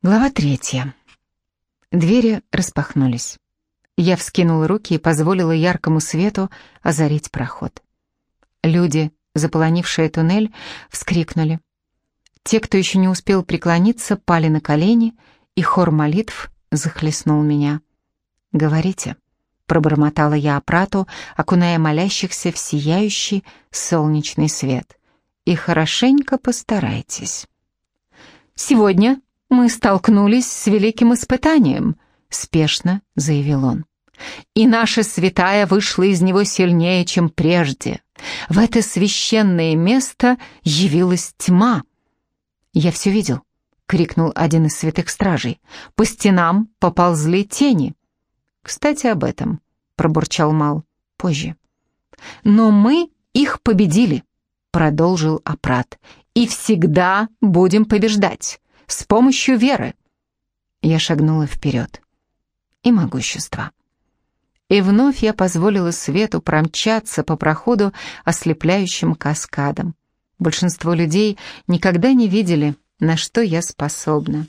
Глава третья. Двери распахнулись. Я вскинула руки и позволила яркому свету озарить проход. Люди, заполонившие туннель, вскрикнули. Те, кто еще не успел преклониться, пали на колени, и хор молитв захлестнул меня. «Говорите», — пробормотала я опрату, окуная молящихся в сияющий солнечный свет. «И хорошенько постарайтесь». «Сегодня мы столкнулись с великим испытанием», — спешно заявил он. «И наша святая вышла из него сильнее, чем прежде. В это священное место явилась тьма». «Я все видел», — крикнул один из святых стражей. «По стенам поползли тени». «Кстати, об этом», — пробурчал Мал, — «позже». «Но мы их победили», — продолжил Апрат, — «и всегда будем побеждать с помощью веры. Я шагнула вперед. И могущества. И вновь я позволила свету промчаться по проходу ослепляющим каскадом. Большинство людей никогда не видели, на что я способна.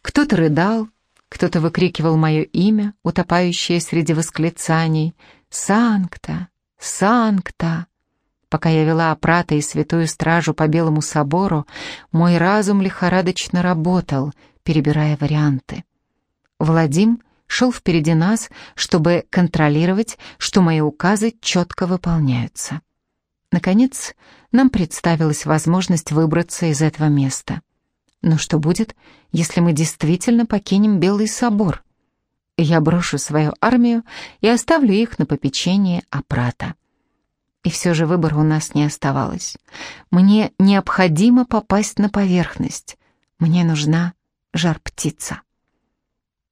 Кто-то рыдал, кто-то выкрикивал мое имя, утопающее среди восклицаний «Санкта! Санкта!» Пока я вела опрата и святую стражу по Белому собору, мой разум лихорадочно работал, перебирая варианты. Владим шел впереди нас, чтобы контролировать, что мои указы четко выполняются. Наконец, нам представилась возможность выбраться из этого места. Но что будет, если мы действительно покинем Белый собор? Я брошу свою армию и оставлю их на попечение Апрата. И все же выбора у нас не оставалось. Мне необходимо попасть на поверхность. Мне нужна жар-птица.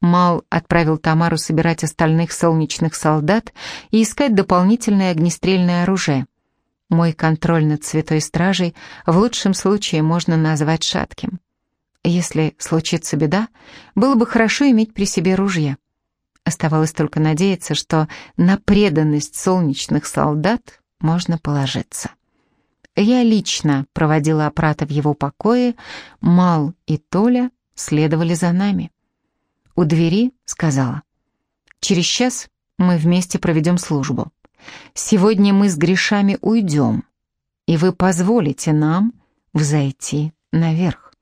Мал отправил Тамару собирать остальных солнечных солдат и искать дополнительное огнестрельное оружие. Мой контроль над Святой Стражей в лучшем случае можно назвать шатким. Если случится беда, было бы хорошо иметь при себе ружье. Оставалось только надеяться, что на преданность солнечных солдат можно положиться. Я лично проводила Апрата в его покое, Мал и Толя следовали за нами. У двери сказала, «Через час мы вместе проведем службу. Сегодня мы с грешами уйдем, и вы позволите нам взойти наверх».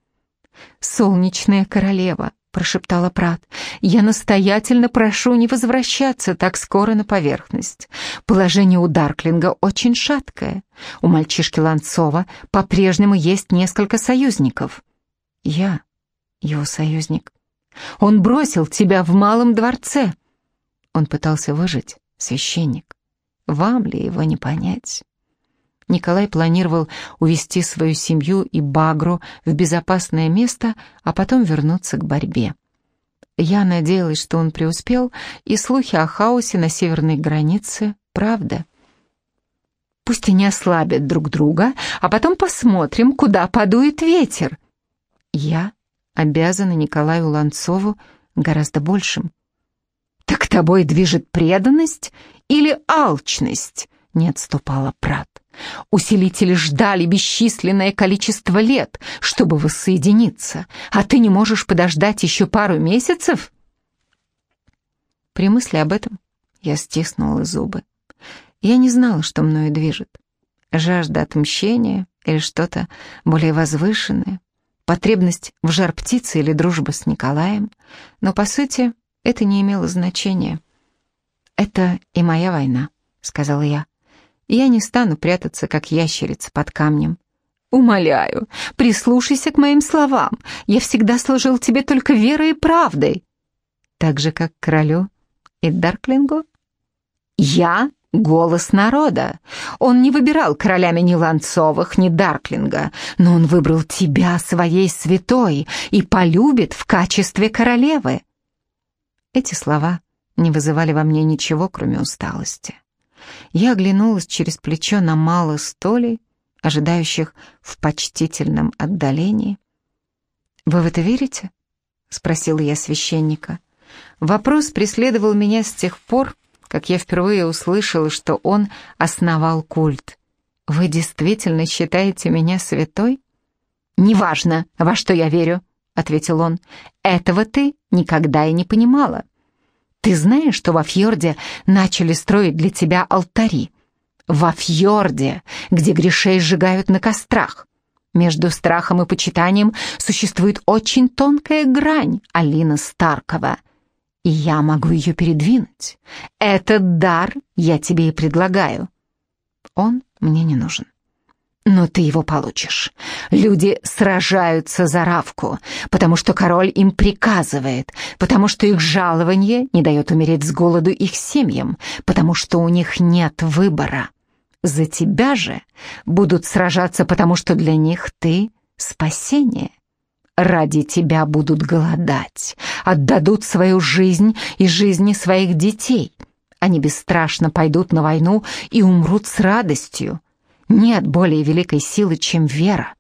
«Солнечная королева», — прошептала Прат. «Я настоятельно прошу не возвращаться так скоро на поверхность. Положение у Дарклинга очень шаткое. У мальчишки Ланцова по-прежнему есть несколько союзников. Я его союзник. Он бросил тебя в малом дворце». Он пытался выжить, священник. Вам ли его не понять? Николай планировал увести свою семью и Багру в безопасное место, а потом вернуться к борьбе. Я надеялась, что он преуспел, и слухи о хаосе на северной границе — правда. Пусть они ослабят друг друга, а потом посмотрим, куда подует ветер. Я обязана Николаю Ланцову гораздо большим. «Так тобой движет преданность или алчность?» — не отступала Прат. Усилители ждали бесчисленное количество лет, чтобы воссоединиться, а ты не можешь подождать еще пару месяцев?» При мысли об этом я стиснула зубы. Я не знала, что мною движет. Жажда отмщения или что-то более возвышенное, потребность в жар птицы или дружба с Николаем, но, по сути, это не имело значения. «Это и моя война», — сказала я. Я не стану прятаться, как ящерица под камнем. Умоляю, прислушайся к моим словам. Я всегда служил тебе только верой и правдой. Так же, как королю и Дарклингу? Я — голос народа. Он не выбирал королями ни Ланцовых, ни Дарклинга, но он выбрал тебя своей святой и полюбит в качестве королевы. Эти слова не вызывали во мне ничего, кроме усталости. Я оглянулась через плечо на мало столей, ожидающих в почтительном отдалении. «Вы в это верите?» — спросила я священника. Вопрос преследовал меня с тех пор, как я впервые услышала, что он основал культ. «Вы действительно считаете меня святой?» «Неважно, во что я верю», — ответил он. «Этого ты никогда и не понимала. Ты знаешь, что во фьорде начали строить для тебя алтари? Во фьорде, где грешей сжигают на кострах. Между страхом и почитанием существует очень тонкая грань, Алина Старкова. И я могу ее передвинуть. Этот дар я тебе и предлагаю. Он мне не нужен. Но ты его получишь. Люди сражаются за Равку, потому что король им приказывает, потому что их жалование не дает умереть с голоду их семьям, потому что у них нет выбора. За тебя же будут сражаться, потому что для них ты — спасение. Ради тебя будут голодать, отдадут свою жизнь и жизни своих детей. Они бесстрашно пойдут на войну и умрут с радостью, нет более великой силы, чем вера,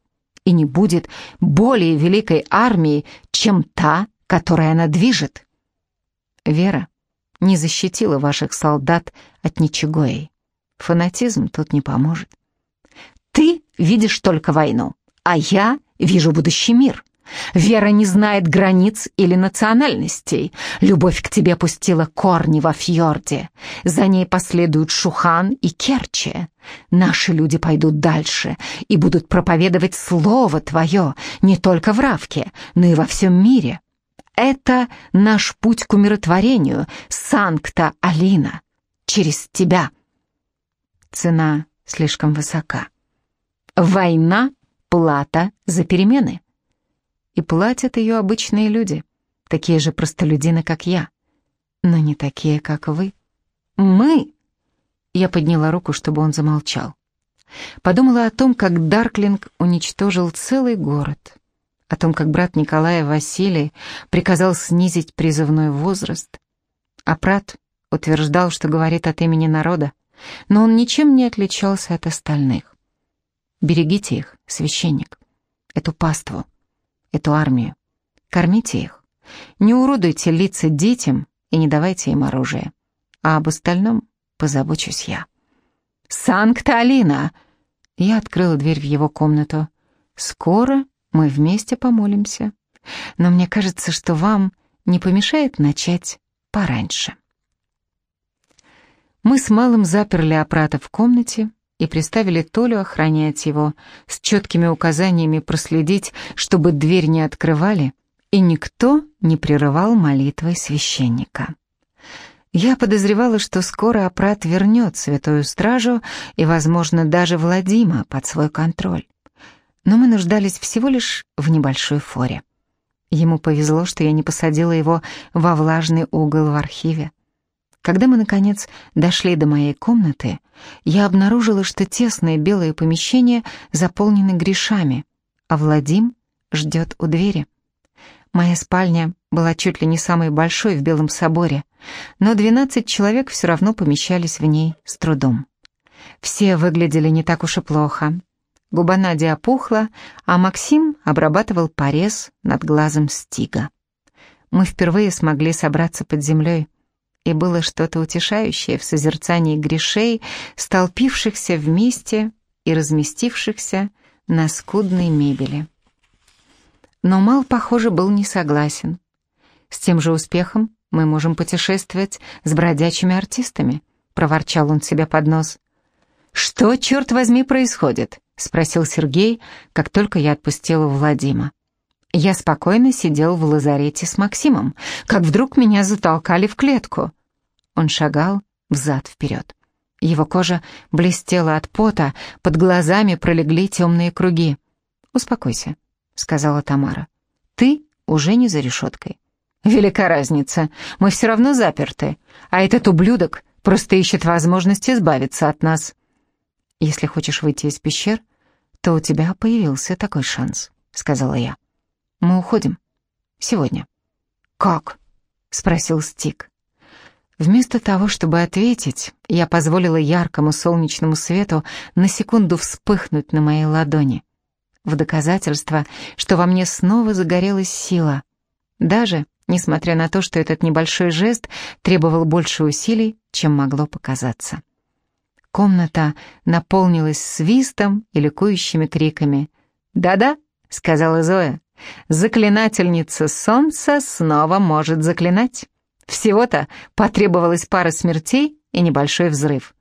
и не будет более великой армии, чем та, которой она движет. Вера не защитила ваших солдат от ничегоей. Фанатизм тут не поможет. Ты видишь только войну, а я вижу будущий мир. Вера не знает границ или национальностей. Любовь к тебе пустила корни во фьорде. За ней последуют Шухан и Керчи. Наши люди пойдут дальше и будут проповедовать слово твое не только в Равке, но и во всем мире. Это наш путь к умиротворению, Санкта-Алина, через тебя. Цена слишком высока. Война — плата за перемены. И платят ее обычные люди, такие же простолюдины, как я, но не такие, как вы. Мы я подняла руку, чтобы он замолчал. Подумала о том, как Дарклинг уничтожил целый город, о том, как брат Николая Василий приказал снизить призывной возраст, а Прат утверждал, что говорит от имени народа, но он ничем не отличался от остальных. Берегите их, священник, эту паству, эту армию, кормите их, не уродуйте лица детям и не давайте им оружие, а об остальном позабочусь я. «Санкт-Алина!» Я открыла дверь в его комнату. «Скоро мы вместе помолимся. Но мне кажется, что вам не помешает начать пораньше». Мы с Малым заперли опрата в комнате и приставили Толю охранять его с четкими указаниями проследить, чтобы дверь не открывали, и никто не прерывал молитвой священника. Я подозревала, что скоро Апрат вернет святую стражу и, возможно, даже Владима под свой контроль. Но мы нуждались всего лишь в небольшой форе. Ему повезло, что я не посадила его во влажный угол в архиве. Когда мы, наконец, дошли до моей комнаты, я обнаружила, что тесное белое помещение заполнено грешами, а Владим ждет у двери. Моя спальня была чуть ли не самой большой в Белом соборе, но 12 человек все равно помещались в ней с трудом. Все выглядели не так уж и плохо. Губа Нади опухла, а Максим обрабатывал порез над глазом Стига. Мы впервые смогли собраться под землей, и было что-то утешающее в созерцании грешей, столпившихся вместе и разместившихся на скудной мебели. Но Мал, похоже, был не согласен. С тем же успехом мы можем путешествовать с бродячими артистами», — проворчал он себе под нос. «Что, черт возьми, происходит?» — спросил Сергей, как только я отпустила Владима. Я спокойно сидел в лазарете с Максимом, как вдруг меня затолкали в клетку. Он шагал взад-вперед. Его кожа блестела от пота, под глазами пролегли темные круги. «Успокойся», — сказала Тамара. «Ты уже не за решеткой. Велика разница, мы все равно заперты, а этот ублюдок просто ищет возможность избавиться от нас. Если хочешь выйти из пещер, то у тебя появился такой шанс, сказала я. Мы уходим. Сегодня. Как? спросил Стик. Вместо того, чтобы ответить, я позволила яркому солнечному свету на секунду вспыхнуть на моей ладони. В доказательство, что во мне снова загорелась сила. Даже несмотря на то, что этот небольшой жест требовал больше усилий, чем могло показаться. Комната наполнилась свистом и ликующими криками. «Да-да», — сказала Зоя, Заклинательница солнца снова может заклинать. Всего-то потребовалось пара смертей и небольшой взрыв.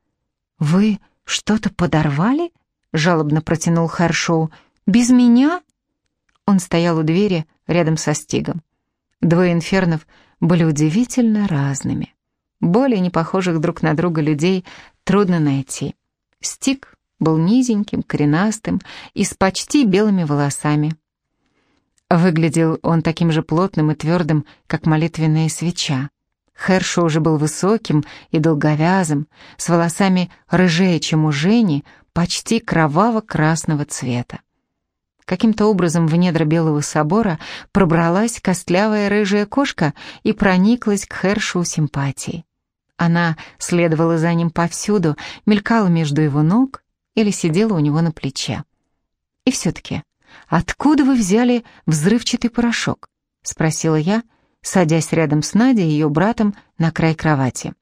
«Вы что-то подорвали?» — жалобно протянул Харшоу. «Без меня?» Он стоял у двери рядом со Стигом. Двое инфернов были удивительно разными. Более не похожих друг на друга людей трудно найти. Стиг был низеньким, коренастым и с почти белыми волосами. Выглядел он таким же плотным и твердым, как молитвенная свеча. Хершо уже был высоким и долговязым, с волосами рыжее, чем у Жени, почти кроваво-красного цвета. Каким-то образом в недра Белого собора пробралась костлявая рыжая кошка и прониклась к Хершу симпатией. Она следовала за ним повсюду, мелькала между его ног или сидела у него на плече. И все-таки, откуда вы взяли взрывчатый порошок? Спросила я, садясь рядом с Надей и ее братом на край кровати.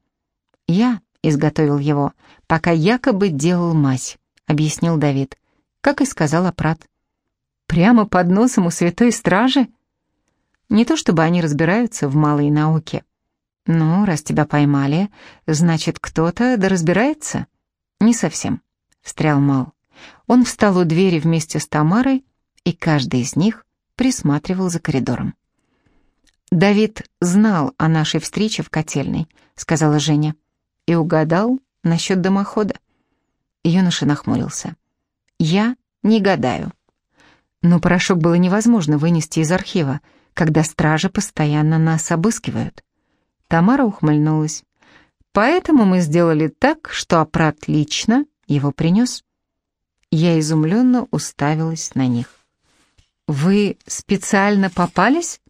Я изготовил его, пока якобы делал мазь, объяснил Давид, как и сказал Апрат. Прямо под носом у святой стражи? Не то чтобы они разбираются в малой науке. Ну, раз тебя поймали, значит, кто-то да разбирается? Не совсем, встрял Мал. Он встал у двери вместе с Тамарой, и каждый из них присматривал за коридором. «Давид знал о нашей встрече в котельной», — сказала Женя, «и угадал насчет дымохода». Юноша нахмурился. «Я не гадаю. Но порошок было невозможно вынести из архива, когда стражи постоянно нас обыскивают. Тамара ухмыльнулась. Поэтому мы сделали так, что Апрат лично его принес. Я изумленно уставилась на них. «Вы специально попались?»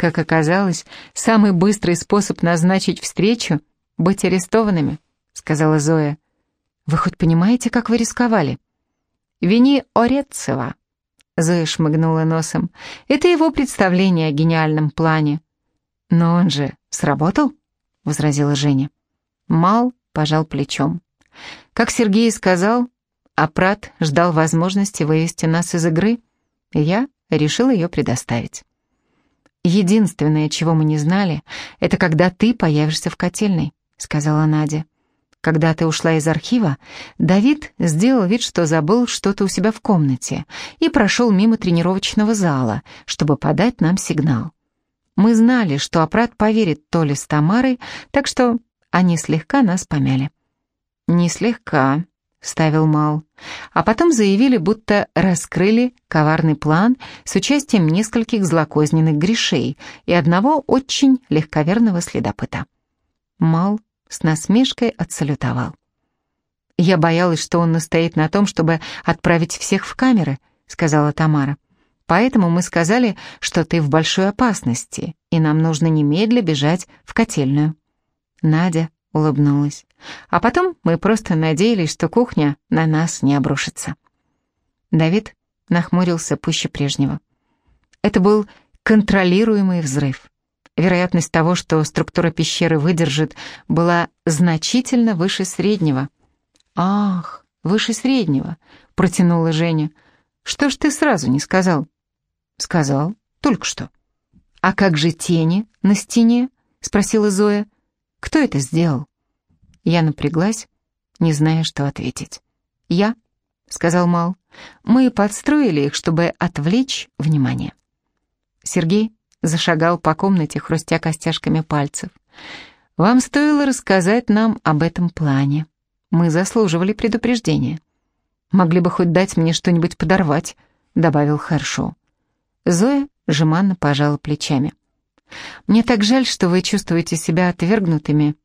Как оказалось, самый быстрый способ назначить встречу — быть арестованными, сказала Зоя. Вы хоть понимаете, как вы рисковали? Вини Орецева, Зоя шмыгнула носом. «Это его представление о гениальном плане». «Но он же сработал?» — возразила Женя. Мал пожал плечом. Как Сергей сказал, Апрат ждал возможности вывести нас из игры, и я решил ее предоставить. «Единственное, чего мы не знали, это когда ты появишься в котельной», — сказала Надя. Когда ты ушла из архива, Давид сделал вид, что забыл что-то у себя в комнате и прошел мимо тренировочного зала, чтобы подать нам сигнал. Мы знали, что Апрат поверит Толе с Тамарой, так что они слегка нас помяли. «Не слегка», — ставил Мал. А потом заявили, будто раскрыли коварный план с участием нескольких злокозненных грешей и одного очень легковерного следопыта. Мал с насмешкой отсалютовал. «Я боялась, что он настоит на том, чтобы отправить всех в камеры», — сказала Тамара. «Поэтому мы сказали, что ты в большой опасности, и нам нужно немедля бежать в котельную». Надя улыбнулась. А потом мы просто надеялись, что кухня на нас не обрушится. Давид нахмурился пуще прежнего. Это был контролируемый взрыв. Вероятность того, что структура пещеры выдержит, была значительно выше среднего. «Ах, выше среднего», — протянула Женя. «Что ж ты сразу не сказал?» «Сказал, только что». «А как же тени на стене?» — спросила Зоя. «Кто это сделал?» Я напряглась, не зная, что ответить. «Я», — сказал Мал. «Мы подстроили их, чтобы отвлечь внимание». Сергей зашагал по комнате, хрустя костяшками пальцев. «Вам стоило рассказать нам об этом плане. Мы заслуживали предупреждения. Могли бы хоть дать мне что-нибудь подорвать», — добавил Хэршоу. Зоя жеманно пожала плечами. «Мне так жаль, что вы чувствуете себя отвергнутыми.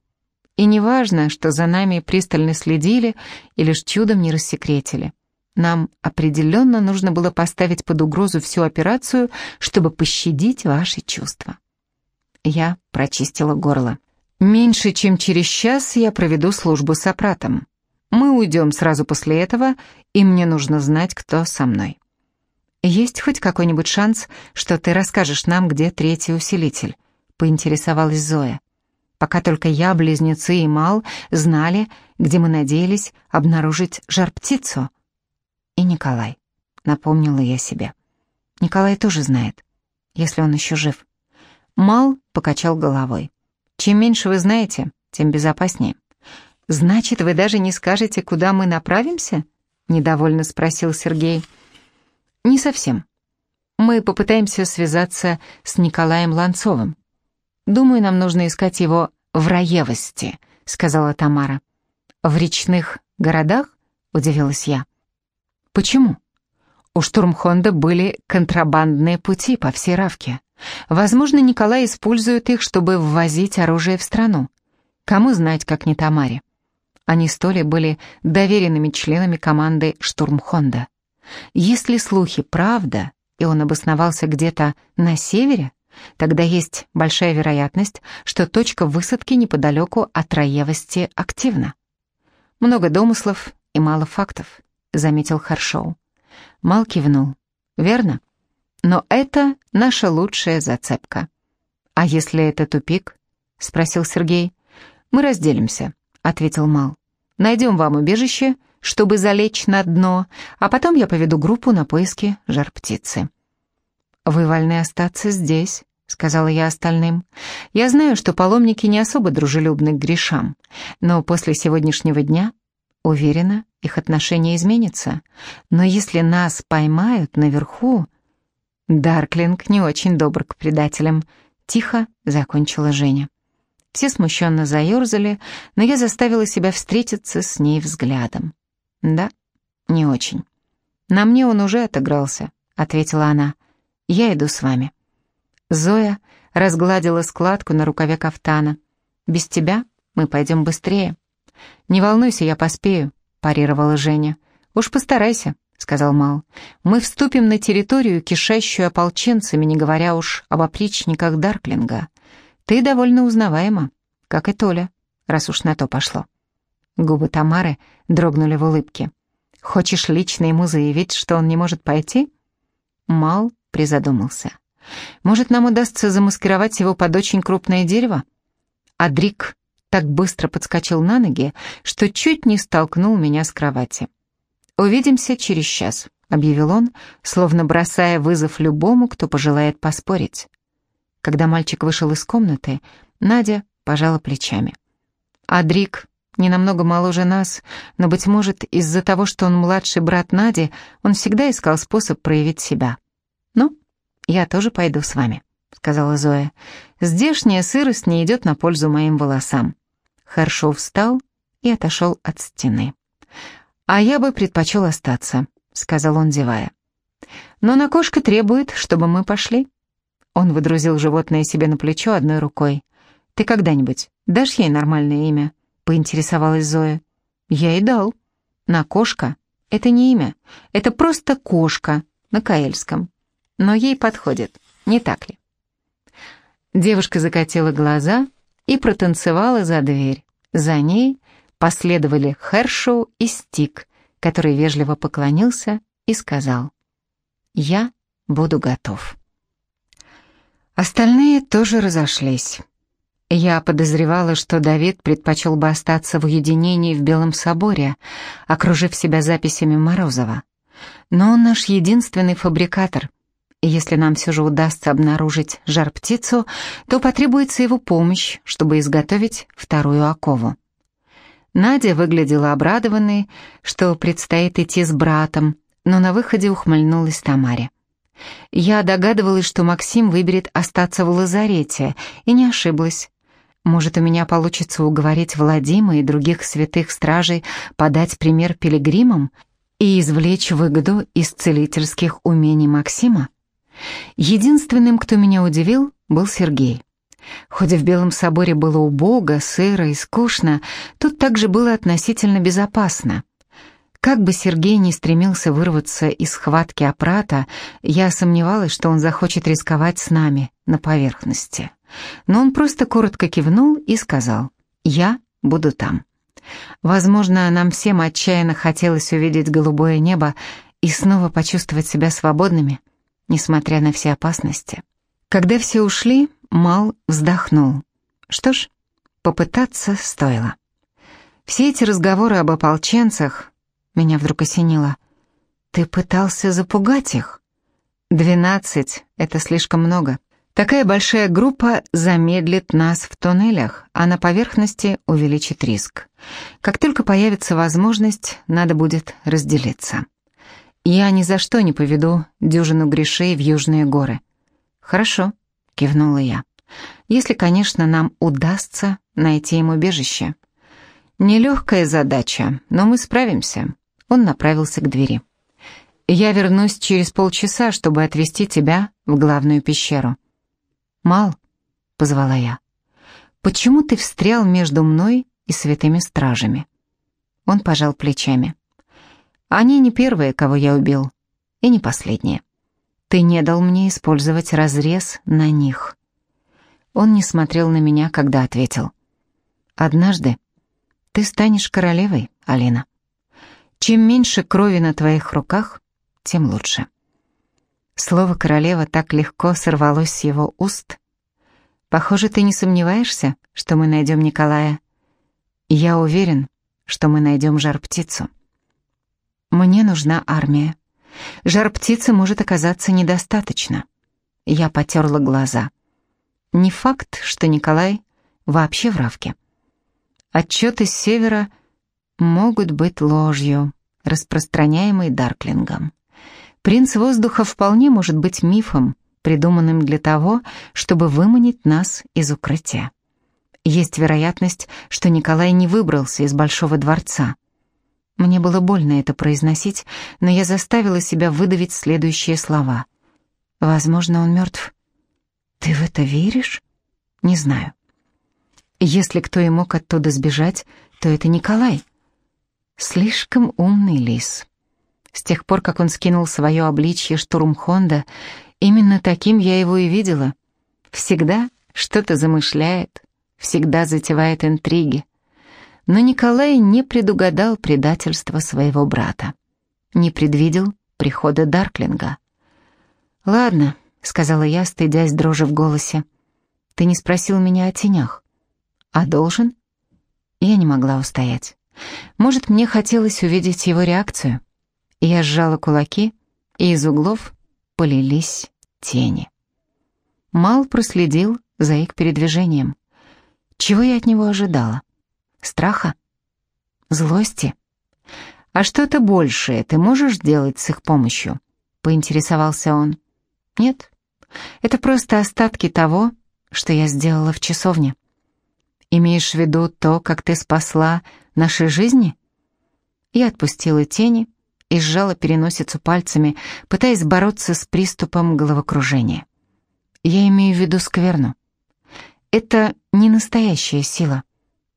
И не важно, что за нами пристально следили и лишь чудом не рассекретили. Нам определенно нужно было поставить под угрозу всю операцию, чтобы пощадить ваши чувства. Я прочистила горло. Меньше чем через час я проведу службу с аппаратом. Мы уйдем сразу после этого, и мне нужно знать, кто со мной. Есть хоть какой-нибудь шанс, что ты расскажешь нам, где третий усилитель? Поинтересовалась Зоя. Пока только я, близнецы и Мал знали, где мы надеялись обнаружить жар-птицу — и Николай», — напомнила я себе. Николай тоже знает, если он еще жив. Мал покачал головой. Чем меньше вы знаете, тем безопаснее. Значит, вы даже не скажете, куда мы направимся? Недовольно спросил Сергей. Не совсем. Мы попытаемся связаться с Николаем Ланцовым. Думаю, нам нужно искать его в Раевости, сказала Тамара. В речных городах? Удивилась я. Почему? У Штурмхонда были контрабандные пути по всей Равке. Возможно, Николай использует их, чтобы ввозить оружие в страну. Кому знать, как не Тамаре. Они с Толей были доверенными членами команды Штурмхонда. Если слухи правда, и он обосновался где-то на севере, тогда есть большая вероятность, что точка высадки неподалеку от Раевости активна. Много домыслов и мало фактов, заметил Харшоу. Мал кивнул. «Верно. Но это наша лучшая зацепка». «А если это тупик?» — спросил Сергей. «Мы разделимся», — ответил Мал. «Найдем вам убежище, чтобы залечь на дно, а потом я поведу группу на поиски жар-птицы». «Вы вольны остаться здесь», — сказала я остальным. «Я знаю, что паломники не особо дружелюбны к грешам, но после сегодняшнего дня Уверена, их отношение изменится. Но если нас поймают наверху... Дарклинг не очень добр к предателям. Тихо закончила Женя. Все смущенно заерзали, но я заставила себя встретиться с ней взглядом. Да, не очень. На мне он уже отыгрался, ответила она. Я иду с вами. Зоя разгладила складку на рукаве кафтана. Без тебя мы пойдем быстрее. «Не волнуйся, я поспею», — парировала Женя. «Уж постарайся», — сказал Мал. «Мы вступим на территорию, кишащую ополченцами, не говоря уж об опричниках Дарклинга. Ты довольно узнаваема, как и Толя, раз уж на то пошло». Губы Тамары дрогнули в улыбке. «Хочешь лично ему заявить, что он не может пойти?» Мал призадумался. «Может, нам удастся замаскировать его под очень крупное дерево?» Адрик так быстро подскочил на ноги, что чуть не столкнул меня с кровати. «Увидимся через час», — объявил он, словно бросая вызов любому, кто пожелает поспорить. Когда мальчик вышел из комнаты, Надя пожала плечами. «Адрик не намного моложе нас, но, быть может, из-за того, что он младший брат Нади, он всегда искал способ проявить себя. Ну, я тоже пойду с вами», — сказала Зоя. «Здешняя сырость не идет на пользу моим волосам». Харшо встал и отошел от стены. «А я бы предпочел остаться», — сказал он, зевая. «Но на кошка требует, чтобы мы пошли». Он выдрузил животное себе на плечо одной рукой. «Ты когда-нибудь дашь ей нормальное имя?» — поинтересовалась Зоя. «Я и дал. На кошка — это не имя, это просто кошка на каэльском. Но ей подходит, не так ли?» Девушка закатила глаза и протанцевала за дверь. За ней последовали Хершоу и Стик, который вежливо поклонился и сказал «Я буду готов». Остальные тоже разошлись. Я подозревала, что Давид предпочел бы остаться в уединении в Белом соборе, окружив себя записями Морозова. Но он наш единственный фабрикатор, и если нам все же удастся обнаружить жар-птицу, то потребуется его помощь, чтобы изготовить вторую окову. Надя выглядела обрадованной, что предстоит идти с братом, но на выходе ухмыльнулась Тамаре. Я догадывалась, что Максим выберет остаться в лазарете, и не ошиблась. Может, у меня получится уговорить Владима и других святых стражей подать пример пилигримам и извлечь выгоду из целительских умений Максима? Единственным, кто меня удивил, был Сергей. Хоть в Белом соборе было убого, сыро и скучно, тут также было относительно безопасно. Как бы Сергей не стремился вырваться из схватки опрата, я сомневалась, что он захочет рисковать с нами на поверхности. Но он просто коротко кивнул и сказал «Я буду там». Возможно, нам всем отчаянно хотелось увидеть голубое небо и снова почувствовать себя свободными – несмотря на все опасности. Когда все ушли, Мал вздохнул. Что ж, попытаться стоило. Все эти разговоры об ополченцах меня вдруг осенило. Ты пытался запугать их? Двенадцать — это слишком много. Такая большая группа замедлит нас в туннелях, а на поверхности увеличит риск. Как только появится возможность, надо будет разделиться. Я ни за что не поведу дюжину грешей в Южные горы. Хорошо, кивнула я. Если, конечно, нам удастся найти им убежище. Нелегкая задача, но мы справимся. Он направился к двери. Я вернусь через полчаса, чтобы отвезти тебя в главную пещеру. «Мал», — позвала я, — «почему ты встрял между мной и святыми стражами?» Он пожал плечами. «Они не первые, кого я убил, и не последние. Ты не дал мне использовать разрез на них». Он не смотрел на меня, когда ответил. «Однажды ты станешь королевой, Алина. Чем меньше крови на твоих руках, тем лучше». Слово «королева» так легко сорвалось с его уст. «Похоже, ты не сомневаешься, что мы найдем Николая. Я уверен, что мы найдем жар-птицу. Мне нужна армия. Жар-птицы может оказаться недостаточно». Я потерла глаза. Не факт, что Николай вообще в Равке. Отчеты с севера могут быть ложью, распространяемой Дарклингом. Принц воздуха вполне может быть мифом, придуманным для того, чтобы выманить нас из укрытия. Есть вероятность, что Николай не выбрался из Большого дворца. Мне было больно это произносить, но я заставила себя выдавить следующие слова. «Возможно, он мертв». «Ты в это веришь?» «Не знаю». «Если кто и мог оттуда сбежать, то это Николай». Слишком умный лис. С тех пор, как он скинул свое обличье штурм Хонда, именно таким я его и видела. Всегда что-то замышляет, всегда затевает интриги. Но Николай не предугадал предательства своего брата. Не предвидел прихода Дарклинга. «Ладно», — сказала я, стыдясь дрожи в голосе. «Ты не спросил меня о тенях. А должен?» Я не могла устоять. Может, мне хотелось увидеть его реакцию. Я сжала кулаки, и из углов полились тени. Мал проследил за их передвижением. Чего я от него ожидала? Страха? Злости? А что-то большее ты можешь сделать с их помощью? Поинтересовался он. Нет, это просто остатки того, что я сделала в часовне. Имеешь в виду то, как ты спасла наши жизни? Я отпустила тени, и сжала переносицу пальцами, пытаясь бороться с приступом головокружения. Я имею в виду скверну. Это не настоящая сила,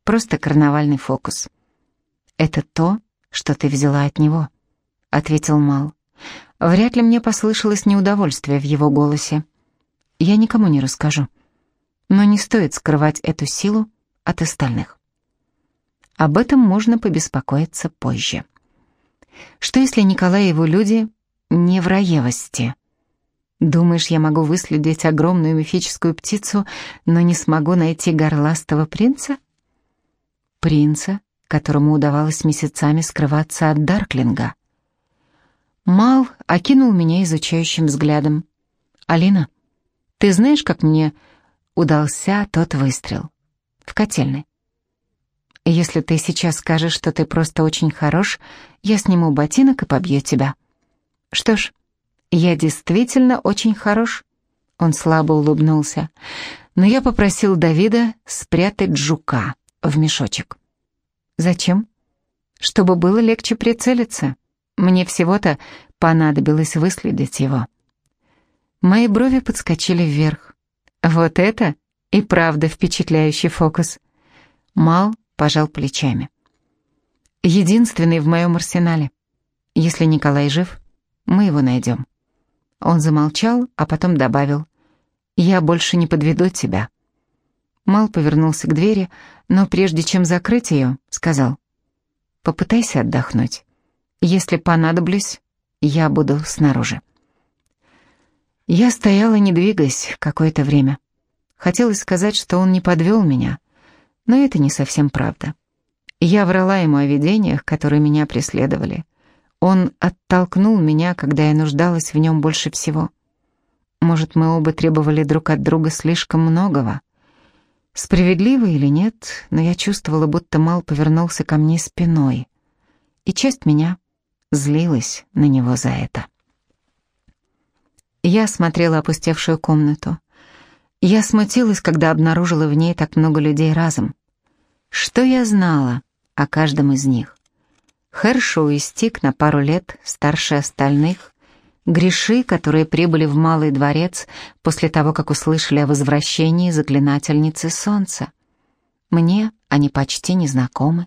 просто карнавальный фокус. Это то, что ты взяла от него, ответил Мал. Вряд ли мне послышалось неудовольствие в его голосе. Я никому не расскажу. Но не стоит скрывать эту силу от остальных. Об этом можно побеспокоиться позже. Что если Николай и его люди не в раевости? Думаешь, я могу выследить огромную мифическую птицу, но не смогу найти горластого принца? Принца, которому удавалось месяцами скрываться от Дарклинга. Мал окинул меня изучающим взглядом. «Алина, ты знаешь, как мне удался тот выстрел? В котельной. Если ты сейчас скажешь, что ты просто очень хорош, я сниму ботинок и побью тебя. Что ж, я действительно очень хорош. Он слабо улыбнулся. Но я попросил Давида спрятать жука в мешочек. Зачем? Чтобы было легче прицелиться. Мне всего-то понадобилось выследить его. Мои брови подскочили вверх. Вот это и правда впечатляющий фокус. Мал пожал плечами. «Единственный в моем арсенале. Если Николай жив, мы его найдем». Он замолчал, а потом добавил, «Я больше не подведу тебя». Мал повернулся к двери, но прежде чем закрыть ее, сказал, «Попытайся отдохнуть. Если понадоблюсь, я буду снаружи». Я стояла, не двигаясь, какое-то время. Хотелось сказать, что он не подвел меня, но это не совсем правда. Я врала ему о видениях, которые меня преследовали. Он оттолкнул меня, когда я нуждалась в нем больше всего. Может, мы оба требовали друг от друга слишком многого? Справедливо или нет, но я чувствовала, будто Мал повернулся ко мне спиной, и часть меня злилась на него за это. Я смотрела опустевшую комнату. Я смутилась, когда обнаружила в ней так много людей разом. Что я знала о каждом из них? Хершоу и на пару лет старше остальных, греши, которые прибыли в Малый дворец после того, как услышали о возвращении заклинательницы солнца. Мне они почти не знакомы.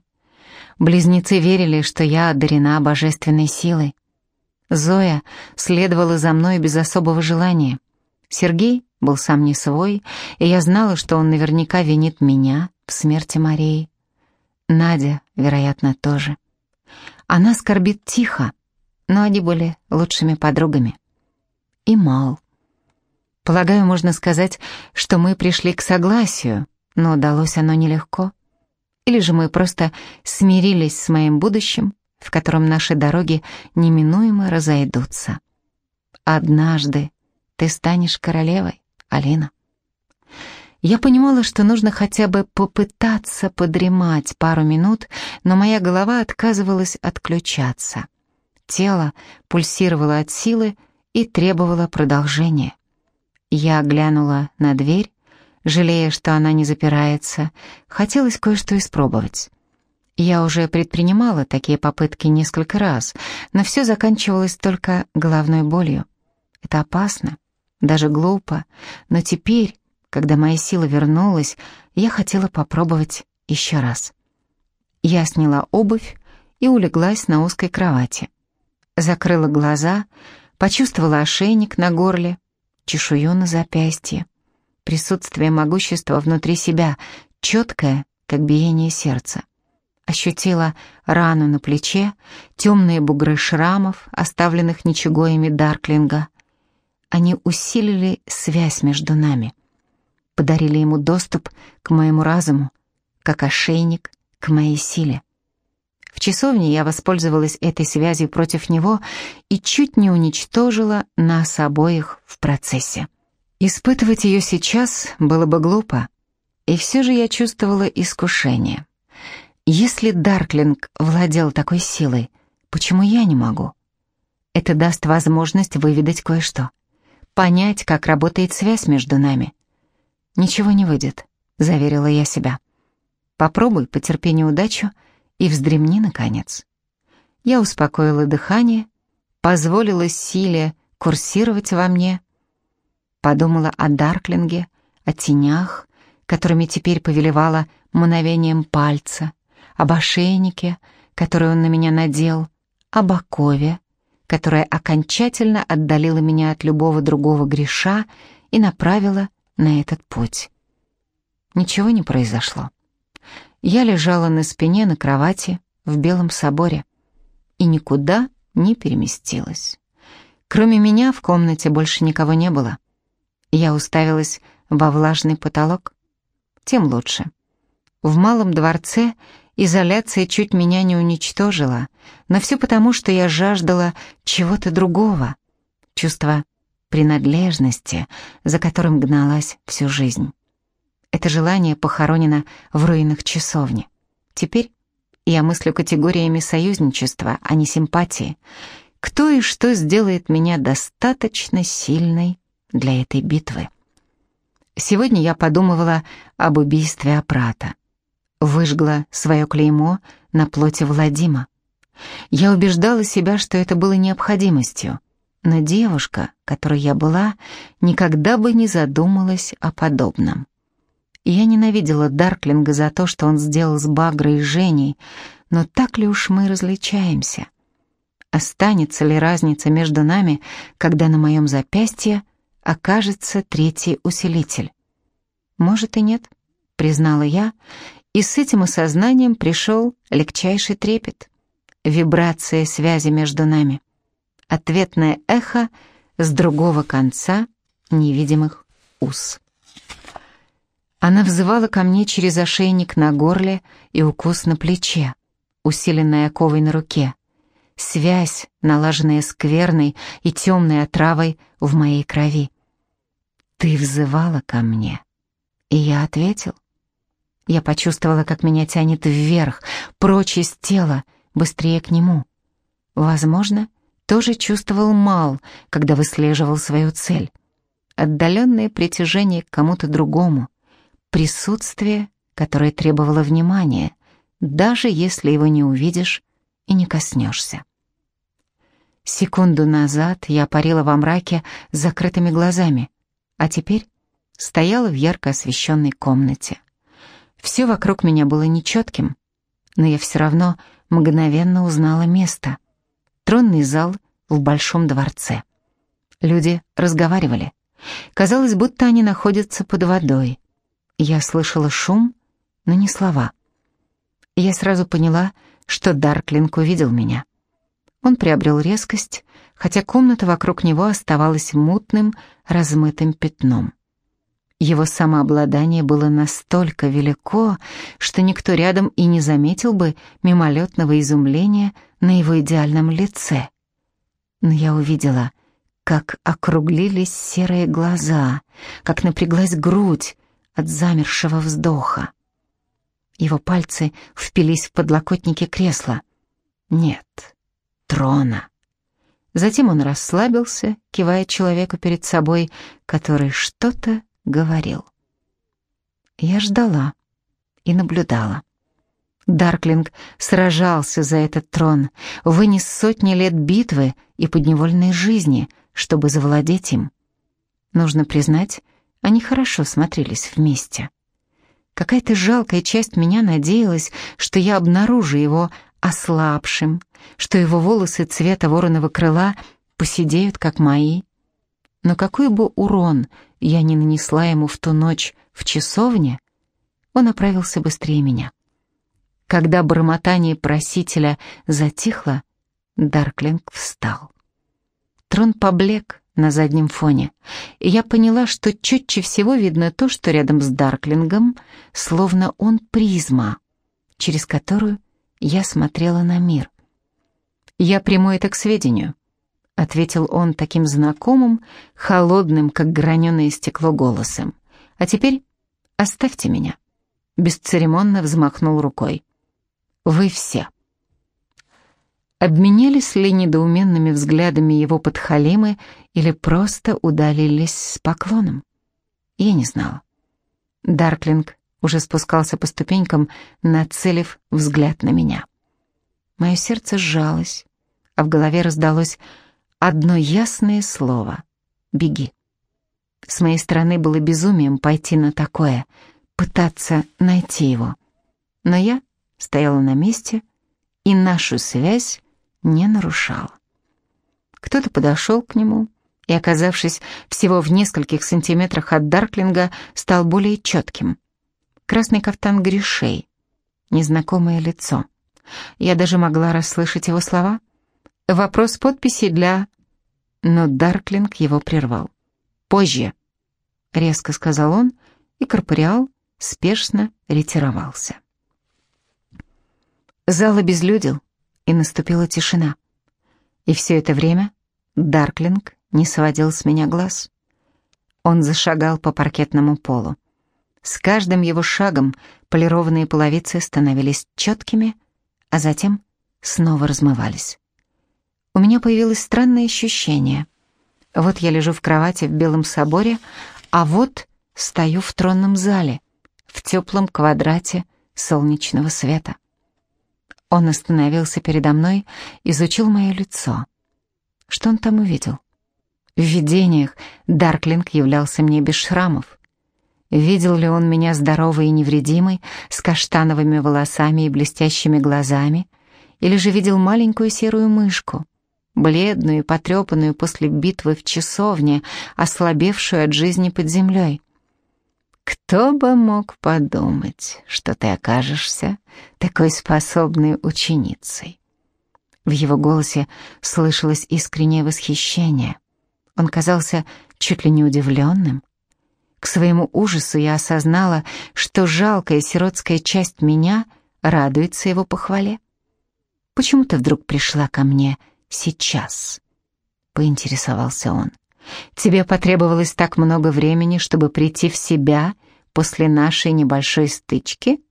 Близнецы верили, что я одарена божественной силой. Зоя следовала за мной без особого желания. Сергей был сам не свой, и я знала, что он наверняка винит меня в смерти Марии. Надя, вероятно, тоже. Она скорбит тихо, но они были лучшими подругами. И Мал. Полагаю, можно сказать, что мы пришли к согласию, но удалось оно нелегко. Или же мы просто смирились с моим будущим, в котором наши дороги неминуемо разойдутся. Однажды ты станешь королевой, Алина. Я понимала, что нужно хотя бы попытаться подремать пару минут, но моя голова отказывалась отключаться. Тело пульсировало от силы и требовало продолжения. Я глянула на дверь, жалея, что она не запирается. Хотелось кое-что испробовать. Я уже предпринимала такие попытки несколько раз, но все заканчивалось только головной болью. Это опасно, даже глупо, но теперь, когда моя сила вернулась, я хотела попробовать еще раз. Я сняла обувь и улеглась на узкой кровати. Закрыла глаза, почувствовала ошейник на горле, чешую на запястье, присутствие могущества внутри себя, четкое, как биение сердца. Ощутила рану на плече, темные бугры шрамов, оставленных ничегоями Дарклинга. Они усилили связь между нами, подарили ему доступ к моему разуму, как ошейник к моей силе. В часовне я воспользовалась этой связью против него и чуть не уничтожила нас обоих в процессе. Испытывать ее сейчас было бы глупо, и все же я чувствовала искушение. Если Дарклинг владел такой силой, почему я не могу? Это даст возможность выведать кое-что, понять, как работает связь между нами. Ничего не выйдет, заверила я себя. Попробуй, потерпи неудачу и вздремни, наконец. Я успокоила дыхание, позволила силе курсировать во мне, подумала о Дарклинге, о тенях, которыми теперь повелевала мановением пальца, об ошейнике, который он на меня надел, об окове, которая окончательно отдалила меня от любого другого греша и направила на этот путь. Ничего не произошло. Я лежала на спине на кровати в Белом соборе и никуда не переместилась. Кроме меня в комнате больше никого не было. Я уставилась во влажный потолок. Тем лучше. В малом дворце Изоляция чуть меня не уничтожила, но все потому, что я жаждала чего-то другого, чувства принадлежности, за которым гналась всю жизнь. Это желание похоронено в руинах часовни. Теперь я мыслю категориями союзничества, а не симпатии. Кто и что сделает меня достаточно сильной для этой битвы? Сегодня я подумывала об убийстве Апрата выжгла свое клеймо на плоти Владима. Я убеждала себя, что это было необходимостью, но девушка, которой я была, никогда бы не задумалась о подобном. Я ненавидела Дарклинга за то, что он сделал с Багрой и Женей, но так ли уж мы различаемся? Останется ли разница между нами, когда на моем запястье окажется третий усилитель? Может и нет, признала я и с этим осознанием пришел легчайший трепет, вибрация связи между нами, ответное эхо с другого конца невидимых уз. Она взывала ко мне через ошейник на горле и укус на плече, усиленная оковой на руке, связь, налаженная скверной и темной отравой в моей крови. «Ты взывала ко мне?» И я ответил. Я почувствовала, как меня тянет вверх, прочь из тела, быстрее к нему. Возможно, тоже чувствовал Мал, когда выслеживал свою цель. Отдаленное притяжение к кому-то другому, присутствие, которое требовало внимания, даже если его не увидишь и не коснешься. Секунду назад я парила во мраке с закрытыми глазами, а теперь стояла в ярко освещенной комнате. Все вокруг меня было нечетким, но я все равно мгновенно узнала место. Тронный зал в большом дворце. Люди разговаривали. Казалось, будто они находятся под водой. Я слышала шум, но не слова. Я сразу поняла, что Дарклинг увидел меня. Он приобрел резкость, хотя комната вокруг него оставалась мутным, размытым пятном. Его самообладание было настолько велико, что никто рядом и не заметил бы мимолетного изумления на его идеальном лице. Но я увидела, как округлились серые глаза, как напряглась грудь от замершего вздоха. Его пальцы впились в подлокотники кресла. Нет, трона. Затем он расслабился, кивая человеку перед собой, который что-то говорил. Я ждала и наблюдала. Дарклинг сражался за этот трон, вынес сотни лет битвы и подневольной жизни, чтобы завладеть им. Нужно признать, они хорошо смотрелись вместе. Какая-то жалкая часть меня надеялась, что я обнаружу его ослабшим, что его волосы цвета вороного крыла посидеют, как мои. Но какой бы урон я не нанесла ему в ту ночь в часовне, он оправился быстрее меня. Когда бормотание просителя затихло, Дарклинг встал. Трон поблек на заднем фоне, и я поняла, что четче всего видно то, что рядом с Дарклингом, словно он призма, через которую я смотрела на мир. Я приму это к сведению ответил он таким знакомым, холодным, как граненое стекло голосом. А теперь оставьте меня. Бесцеремонно взмахнул рукой. Вы все. Обменялись ли недоуменными взглядами его подхалимы или просто удалились с поклоном? Я не знала. Дарклинг уже спускался по ступенькам, нацелив взгляд на меня. Мое сердце сжалось, а в голове раздалось Одно ясное слово — беги. С моей стороны было безумием пойти на такое, пытаться найти его. Но я стояла на месте и нашу связь не нарушала. Кто-то подошел к нему и, оказавшись всего в нескольких сантиметрах от Дарклинга, стал более четким. Красный кафтан грешей, незнакомое лицо. Я даже могла расслышать его слова — Вопрос подписи для... Но Дарклинг его прервал. «Позже», — резко сказал он, и корпориал спешно ретировался. Зал обезлюдил, и наступила тишина. И все это время Дарклинг не сводил с меня глаз. Он зашагал по паркетному полу. С каждым его шагом полированные половицы становились четкими, а затем снова размывались у меня появилось странное ощущение. Вот я лежу в кровати в Белом соборе, а вот стою в тронном зале, в теплом квадрате солнечного света. Он остановился передо мной, изучил мое лицо. Что он там увидел? В видениях Дарклинг являлся мне без шрамов. Видел ли он меня здоровой и невредимой, с каштановыми волосами и блестящими глазами, или же видел маленькую серую мышку, бледную и потрепанную после битвы в часовне, ослабевшую от жизни под землей. «Кто бы мог подумать, что ты окажешься такой способной ученицей?» В его голосе слышалось искреннее восхищение. Он казался чуть ли не удивленным. К своему ужасу я осознала, что жалкая сиротская часть меня радуется его похвале. Почему ты вдруг пришла ко мне сейчас?» — поинтересовался он. Тебе потребовалось так много времени, чтобы прийти в себя после нашей небольшой стычки?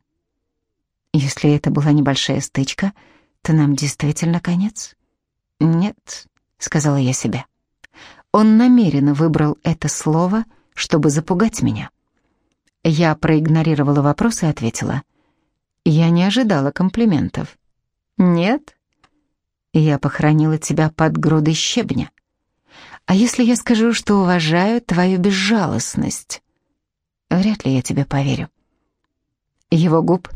Если это была небольшая стычка, то нам действительно конец. Нет, сказала я себе. Он намеренно выбрал это слово, чтобы запугать меня. Я проигнорировала вопрос и ответила. Я не ожидала комплиментов. Нет? Я похоронила тебя под грудой щебня. А если я скажу, что уважаю твою безжалостность? Вряд ли я тебе поверю. Его губ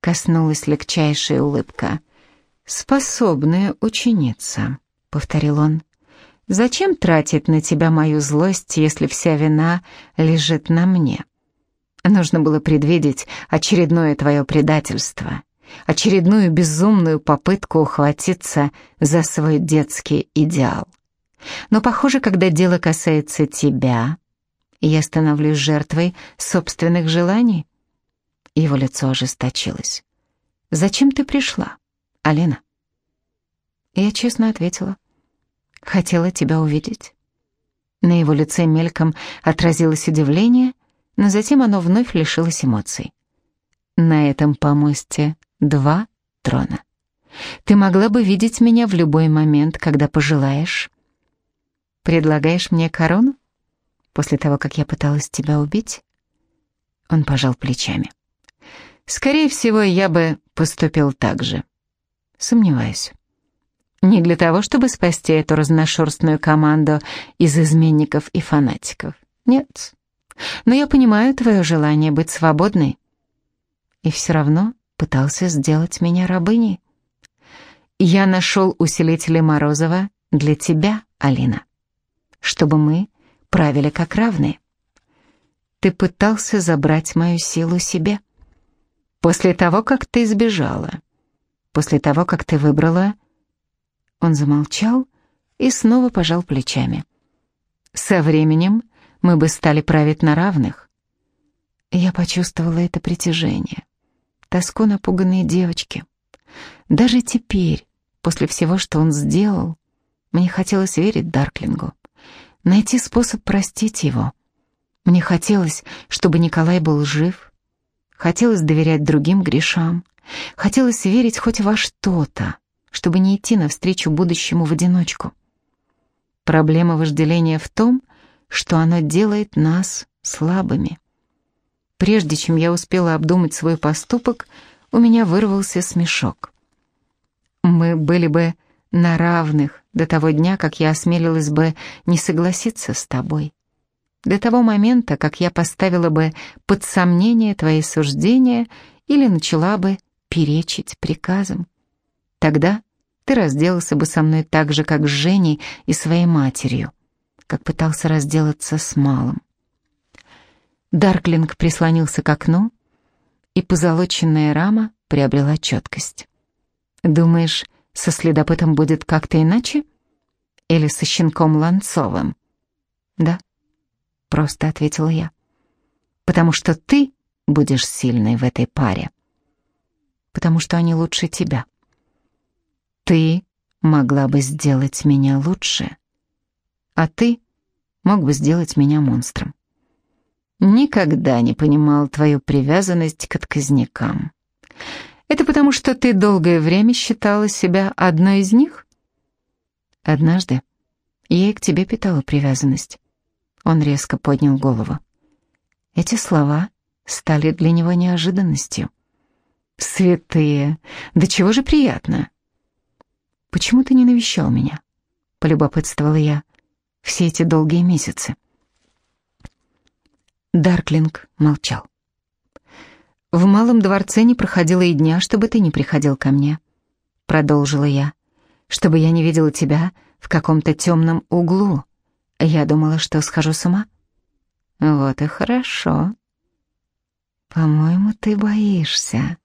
коснулась легчайшая улыбка. «Способная ученица», — повторил он. «Зачем тратить на тебя мою злость, если вся вина лежит на мне? Нужно было предвидеть очередное твое предательство, очередную безумную попытку ухватиться за свой детский идеал. Но, похоже, когда дело касается тебя, я становлюсь жертвой собственных желаний. Его лицо ожесточилось. «Зачем ты пришла, Алина?» Я честно ответила. «Хотела тебя увидеть». На его лице мельком отразилось удивление, но затем оно вновь лишилось эмоций. На этом помосте два трона. Ты могла бы видеть меня в любой момент, когда пожелаешь. Предлагаешь мне корону? После того, как я пыталась тебя убить? Он пожал плечами. Скорее всего, я бы поступил так же. Сомневаюсь. Не для того, чтобы спасти эту разношерстную команду из изменников и фанатиков. Нет. Но я понимаю твое желание быть свободной. И все равно пытался сделать меня рабыней. Я нашел усилители Морозова для тебя, Алина, чтобы мы правили как равные. Ты пытался забрать мою силу себе. После того, как ты сбежала, после того, как ты выбрала... Он замолчал и снова пожал плечами. Со временем мы бы стали править на равных. Я почувствовала это притяжение, тоску напуганной девочки. Даже теперь, после всего, что он сделал, мне хотелось верить Дарклингу, найти способ простить его. Мне хотелось, чтобы Николай был жив, хотелось доверять другим грешам, хотелось верить хоть во что-то, чтобы не идти навстречу будущему в одиночку. Проблема вожделения в том, что оно делает нас слабыми. Прежде чем я успела обдумать свой поступок, у меня вырвался смешок. Мы были бы на равных до того дня, как я осмелилась бы не согласиться с тобой. До того момента, как я поставила бы под сомнение твои суждения или начала бы перечить приказам. Тогда ты разделался бы со мной так же, как с Женей и своей матерью как пытался разделаться с малым. Дарклинг прислонился к окну, и позолоченная рама приобрела четкость. «Думаешь, со следопытом будет как-то иначе? Или со щенком Ланцовым?» «Да», — просто ответила я. «Потому что ты будешь сильной в этой паре. Потому что они лучше тебя. Ты могла бы сделать меня лучше» а ты мог бы сделать меня монстром. Никогда не понимал твою привязанность к отказникам. Это потому, что ты долгое время считала себя одной из них? Однажды я и к тебе питала привязанность. Он резко поднял голову. Эти слова стали для него неожиданностью. «Святые! Да чего же приятно!» «Почему ты не навещал меня?» — полюбопытствовала я все эти долгие месяцы. Дарклинг молчал. «В малом дворце не проходило и дня, чтобы ты не приходил ко мне», — продолжила я, «чтобы я не видела тебя в каком-то темном углу. Я думала, что схожу с ума». «Вот и хорошо». «По-моему, ты боишься».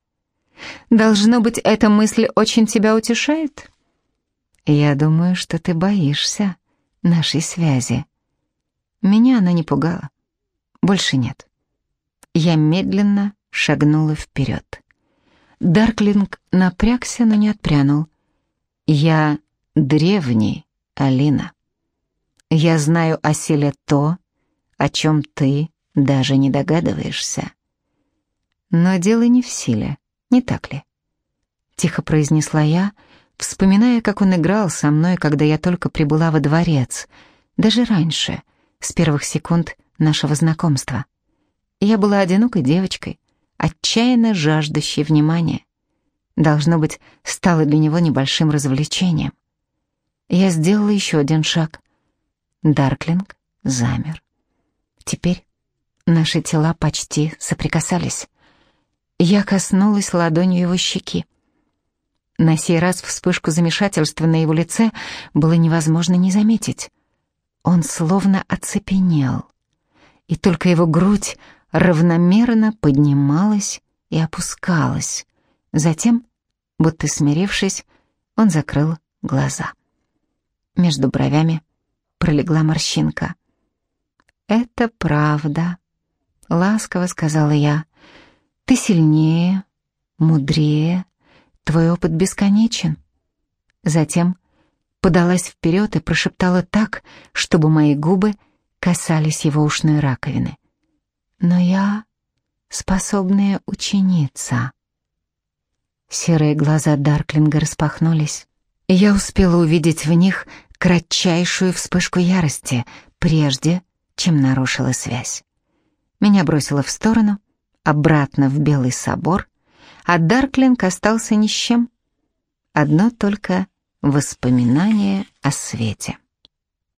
«Должно быть, эта мысль очень тебя утешает?» «Я думаю, что ты боишься», нашей связи. Меня она не пугала. Больше нет. Я медленно шагнула вперед. Дарклинг напрягся, но не отпрянул. «Я древний, Алина. Я знаю о силе то, о чем ты даже не догадываешься. Но дело не в силе, не так ли? Тихо произнесла я, вспоминая, как он играл со мной, когда я только прибыла во дворец, даже раньше, с первых секунд нашего знакомства. Я была одинокой девочкой, отчаянно жаждущей внимания. Должно быть, стало для него небольшим развлечением. Я сделала еще один шаг. Дарклинг замер. Теперь наши тела почти соприкасались. Я коснулась ладонью его щеки. На сей раз вспышку замешательства на его лице было невозможно не заметить. Он словно оцепенел, и только его грудь равномерно поднималась и опускалась. Затем, будто смирившись, он закрыл глаза. Между бровями пролегла морщинка. «Это правда», — ласково сказала я. «Ты сильнее, мудрее, твой опыт бесконечен». Затем подалась вперед и прошептала так, чтобы мои губы касались его ушной раковины. «Но я способная ученица». Серые глаза Дарклинга распахнулись. Я успела увидеть в них кратчайшую вспышку ярости, прежде чем нарушила связь. Меня бросило в сторону, обратно в Белый собор, а Дарклинг остался ни с чем. Одно только воспоминание о свете.